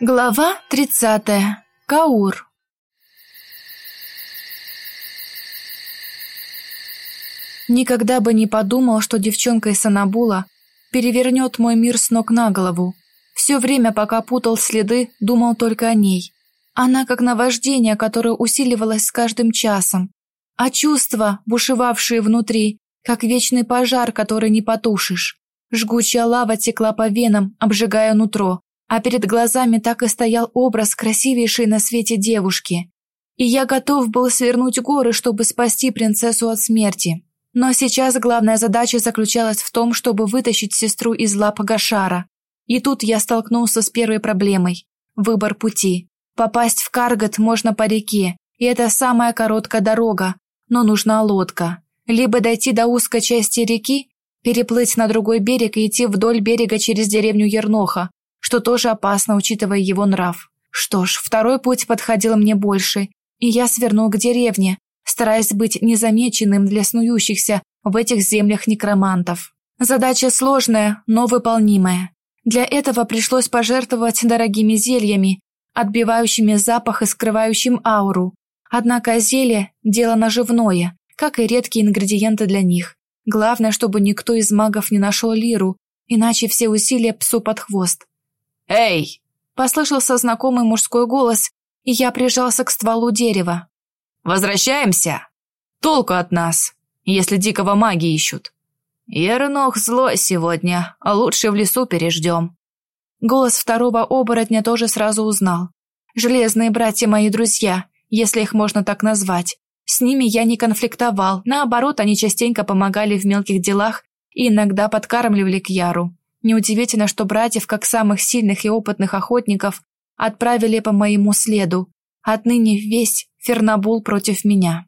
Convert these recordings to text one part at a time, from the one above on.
Глава 30. Каур. Никогда бы не подумал, что девчонка из Санабула перевернет мой мир с ног на голову. Все время, пока путал следы, думал только о ней. Она как наваждение, которое усиливалось с каждым часом. А чувства, бушевавшие внутри, как вечный пожар, который не потушишь. Жгучая лава текла по венам, обжигая нутро, а перед глазами так и стоял образ красивейшей на свете девушки. И я готов был свернуть горы, чтобы спасти принцессу от смерти. Но сейчас главная задача заключалась в том, чтобы вытащить сестру из лап Гашара. И тут я столкнулся с первой проблемой – выбор пути. Попасть в Каргат можно по реке, и это самая короткая дорога, но нужна лодка. Либо дойти до узкой части реки, переплыть на другой берег и идти вдоль берега через деревню Ерноха, что тоже опасно, учитывая его нрав. Что ж, второй путь подходил мне больше, и я свернул к деревне, стараясь быть незамеченным для снующихся в этих землях некромантов. Задача сложная, но выполнимая. Для этого пришлось пожертвовать дорогими зельями, отбивающими запах и скрывающим ауру. Однако зелье – дело наживное, как и редкие ингредиенты для них. Главное, чтобы никто из магов не нашел лиру, иначе все усилия псу под хвост. «Эй!» – послышался знакомый мужской голос, и я прижался к стволу дерева. «Возвращаемся? Толку от нас, если дикого маги ищут. Ернох злой сегодня, а лучше в лесу переждем». Голос второго оборотня тоже сразу узнал. «Железные братья мои друзья, если их можно так назвать. С ними я не конфликтовал, наоборот, они частенько помогали в мелких делах и иногда подкармливали Кьяру. Неудивительно, что братьев, как самых сильных и опытных охотников, отправили по моему следу. Отныне весь Фернабул против меня.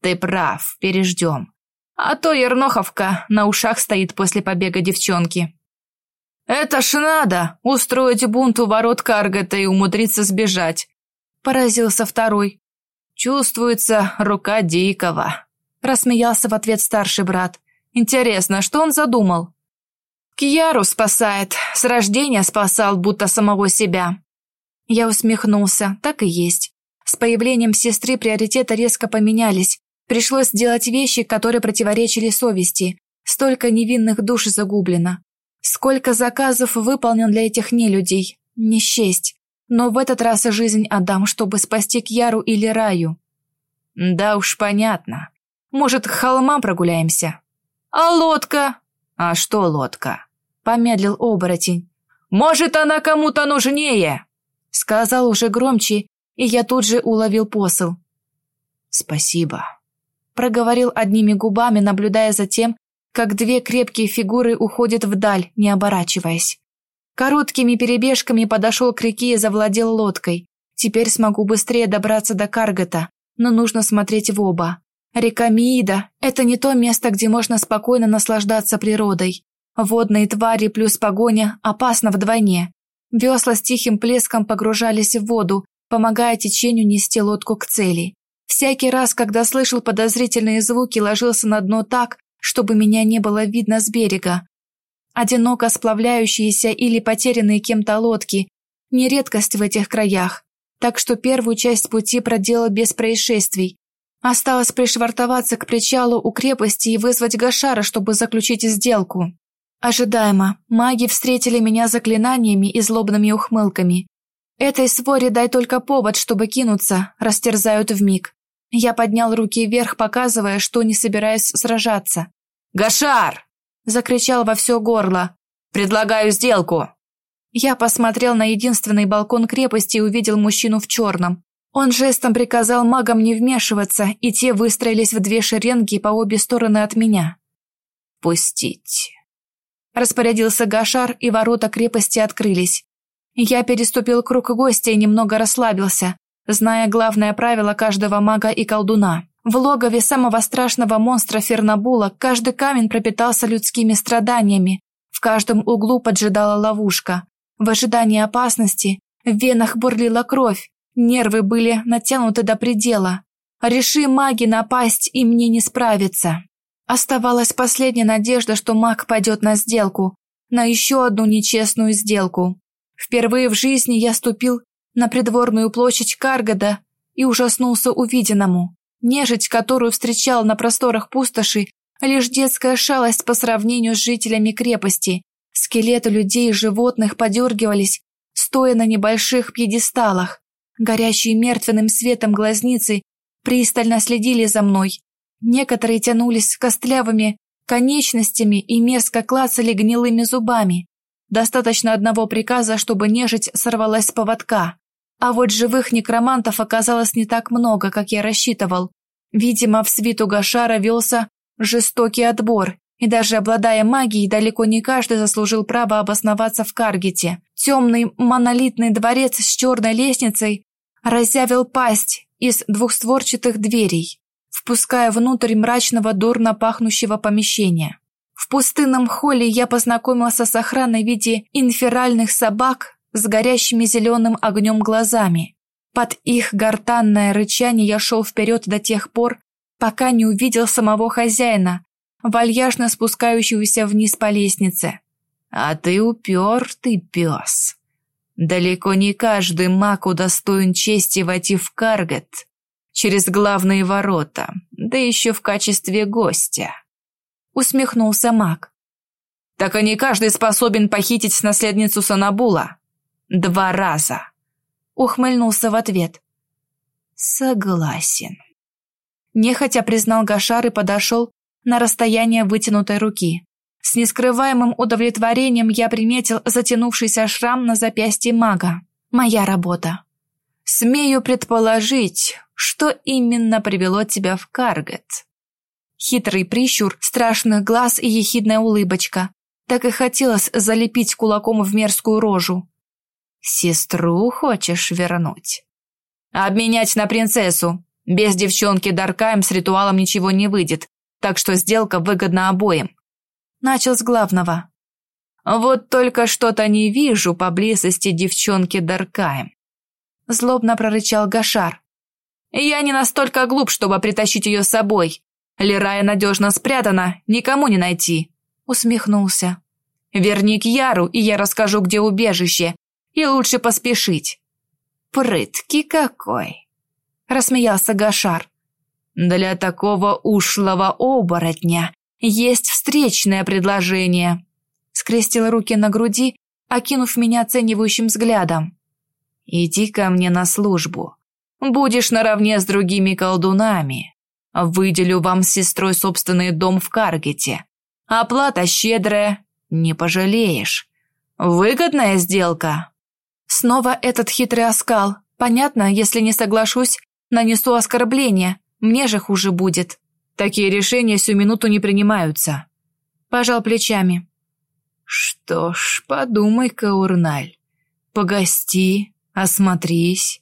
Ты прав, переждем. А то Ерноховка на ушах стоит после побега девчонки. Это ж надо, устроить бунт у ворот Каргата и умудриться сбежать. Поразился второй. Чувствуется рука дикого. Рассмеялся в ответ старший брат. Интересно, что он задумал? Кьяру спасает, с рождения спасал, будто самого себя. Я усмехнулся, так и есть. С появлением сестры приоритеты резко поменялись. Пришлось делать вещи, которые противоречили совести. Столько невинных душ загублено. Сколько заказов выполнен для этих нелюдей. Не счесть. Но в этот раз жизнь отдам, чтобы спасти Кьяру или Раю. Да уж понятно. Может, к холмам прогуляемся? А лодка? А что лодка? Помедлил оборотень. «Может, она кому-то нужнее!» Сказал уже громче, и я тут же уловил посыл. «Спасибо», — проговорил одними губами, наблюдая за тем, как две крепкие фигуры уходят вдаль, не оборачиваясь. Короткими перебежками подошел к реке и завладел лодкой. Теперь смогу быстрее добраться до Каргота, но нужно смотреть в оба. Река Миида – это не то место, где можно спокойно наслаждаться природой. Водные твари плюс погоня опасно вдвойне. Весла с тихим плеском погружались в воду, помогая течению нести лодку к цели. Всякий раз, когда слышал подозрительные звуки, ложился на дно так, чтобы меня не было видно с берега. Одиноко сплавляющиеся или потерянные кем-то лодки – не редкость в этих краях, так что первую часть пути проделал без происшествий. Осталось пришвартоваться к причалу у крепости и вызвать Гашара, чтобы заключить сделку. Ожидаемо, маги встретили меня заклинаниями и злобными ухмылками. Этой своре дай только повод, чтобы кинуться, растерзают вмиг. Я поднял руки вверх, показывая, что не собираюсь сражаться. «Гашар!» – закричал во все горло. «Предлагаю сделку!» Я посмотрел на единственный балкон крепости и увидел мужчину в черном. Он жестом приказал магам не вмешиваться, и те выстроились в две шеренги по обе стороны от меня. «Пустить!» Распорядился Гашар, и ворота крепости открылись. Я переступил круг гостя и немного расслабился, зная главное правило каждого мага и колдуна. В логове самого страшного монстра Фернабула каждый камень пропитался людскими страданиями, в каждом углу поджидала ловушка. В ожидании опасности в венах бурлила кровь, нервы были натянуты до предела. Реши маги напасть, и мне не справиться. Оставалась последняя надежда, что маг пойдет на сделку, на еще одну нечестную сделку. Впервые в жизни я ступил на придворную площадь Каргода и ужаснулся увиденному. Нежить, которую встречал на просторах пустоши, лишь детская шалость по сравнению с жителями крепости. Скелеты людей и животных подергивались, стоя на небольших пьедесталах. Горящие мертвенным светом глазницы пристально следили за мной. Некоторые тянулись костлявыми конечностями и мерзко клацали гнилыми зубами. Достаточно одного приказа, чтобы нежить сорвалась с поводка. А вот живых некромантов оказалось не так много, как я рассчитывал. Видимо, в свиту Гашара велся жестокий отбор, и даже обладая магией, далеко не каждый заслужил право обосноваться в Каргете. Темный монолитный дворец с черной лестницей разъявил пасть из двухстворчатых дверей, впуская внутрь мрачного дурно пахнущего помещения. В пустынном холле я познакомился с охраной в виде инферальных собак с горящими зеленым огнем глазами. Под их гортанное рычание я шел вперед до тех пор, пока не увидел самого хозяина, вальяжно спускающегося вниз по лестнице. «А ты упертый пес. Далеко не каждый маг удостоен чести войти в Каргет через главные ворота, да еще в качестве гостя», — усмехнулся маг. «Так и не каждый способен похитить наследницу Санабула. Два раза», — ухмыльнулся в ответ. «Согласен». Нехотя признал Гашар и подошел на расстояние вытянутой руки. С нескрываемым удовлетворением я приметил затянувшийся шрам на запястье мага. Моя работа. Смею предположить, что именно привело тебя в Каргет. Хитрый прищур, страшных глаз и ехидная улыбочка. Так и хотелось залепить кулаком в мерзкую рожу. Сестру хочешь вернуть? Обменять на принцессу. Без девчонки Даркаем с ритуалом ничего не выйдет, так что сделка выгодна обоим. Начал с главного. Вот только что-то не вижу поблизости девчонки Даркаем. Злобно прорычал Гашар. Я не настолько глуп, чтобы притащить ее с собой. Лирая надежно спрятана, никому не найти. Усмехнулся. Верни к Яру, и я расскажу, где убежище. И лучше поспешить. Прытки какой. Рассмеялся Гашар. Для такого ушлого оборотня есть встречное предложение. Скрестил руки на груди, окинув меня оценивающим взглядом. Иди ко мне на службу. Будешь наравне с другими колдунами. Выделю вам с сестрой собственный дом в Каргете. Оплата щедрая, не пожалеешь. Выгодная сделка. Снова этот хитрый оскал. Понятно, если не соглашусь, нанесу оскорбление. Мне же хуже будет. Такие решения всю минуту не принимаются. Пожал плечами. Что ж, подумай-ка, Урналь. Погости, осмотрись.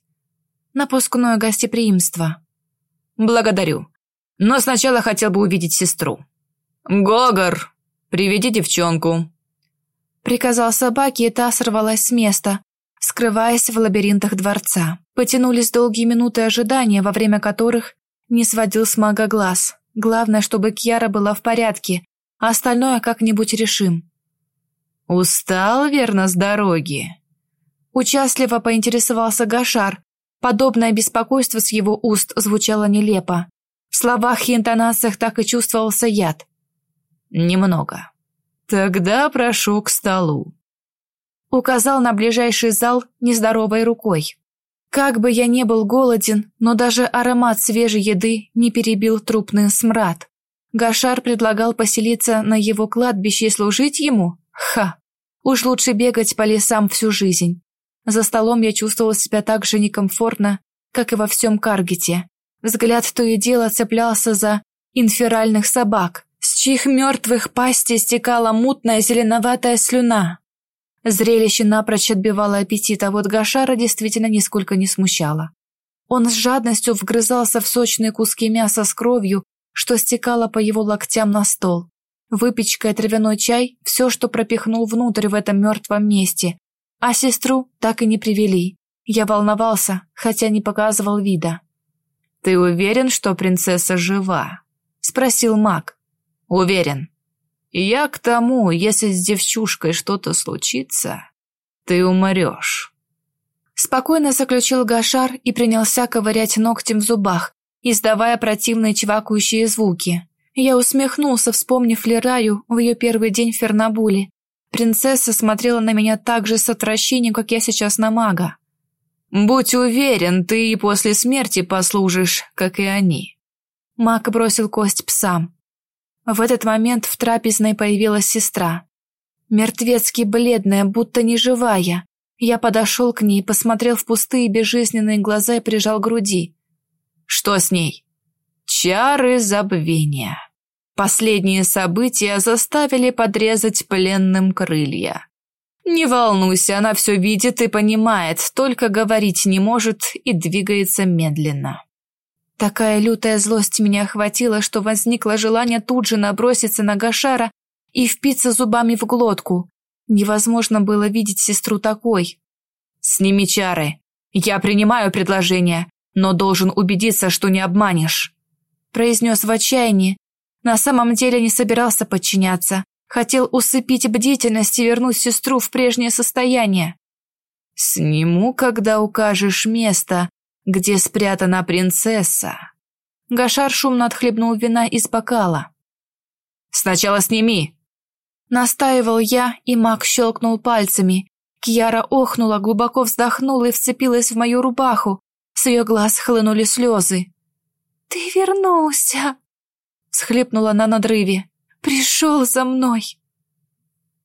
Напускное гостеприимство. Благодарю. Но сначала хотел бы увидеть сестру. Гогор, приведи девчонку. Приказал собаке, и та сорвалась с места, скрываясь в лабиринтах дворца. Потянулись долгие минуты ожидания, во время которых не сводил с мага глаз. Главное, чтобы Кьяра была в порядке, а остальное как-нибудь решим. «Устал, верно, с дороги?» Участливо поинтересовался Гашар. Подобное беспокойство с его уст звучало нелепо. В словах и интонациях так и чувствовался яд. «Немного. Тогда прошу к столу». Указал на ближайший зал нездоровой рукой. Как бы я не был голоден, но даже аромат свежей еды не перебил трупный смрад. Гашар предлагал поселиться на его кладбище и служить ему? Ха! Уж лучше бегать по лесам всю жизнь. За столом я чувствовал себя так же некомфортно, как и во всем Каргете. Взгляд то и дело цеплялся за инферальных собак, с чьих мертвых пасти стекала мутная зеленоватая слюна. Зрелище напрочь отбивало аппетит, а вот Гашара действительно нисколько не смущало. Он с жадностью вгрызался в сочные куски мяса с кровью, что стекало по его локтям на стол. Выпечка и травяной чай – все, что пропихнул внутрь в этом мертвом месте. А сестру так и не привели. Я волновался, хотя не показывал вида. «Ты уверен, что принцесса жива?» – спросил маг. «Уверен», я к тому, если с девчушкой что-то случится, ты умрешь. Спокойно заключил Гашар и принялся ковырять ногтем в зубах, издавая противные чвакающие звуки. Я усмехнулся, вспомнив Лераю в ее первый день в Фернабуле. Принцесса смотрела на меня так же с отвращением, как я сейчас на мага. «Будь уверен, ты и после смерти послужишь, как и они». Маг бросил кость псам. В этот момент в трапезной появилась сестра. Мертвецки бледная, будто неживая. Я подошел к ней, посмотрел в пустые безжизненные глаза и прижал груди. «Что с ней?» «Чары забвения». Последние события заставили подрезать пленным крылья. Не волнуйся, она все видит и понимает, только говорить не может и двигается медленно. Такая лютая злость меня охватила, что возникло желание тут же наброситься на Гашара и впиться зубами в глотку. Невозможно было видеть сестру такой. «Сними чары. Я принимаю предложение, но должен убедиться, что не обманешь», произнес в отчаянии. На самом деле не собирался подчиняться, Хотел усыпить бдительность и вернуть сестру в прежнее состояние. «Сниму, когда укажешь место, где спрятана принцесса». Гашар шумно отхлебнул вина из бокала. «Сначала сними!» Настаивал я, и маг щелкнул пальцами. Кьяра охнула, глубоко вздохнула и вцепилась в мою рубаху. С ее глаз хлынули слезы. «Ты вернулся!» — схлипнула на надрыве. Пришел за мной.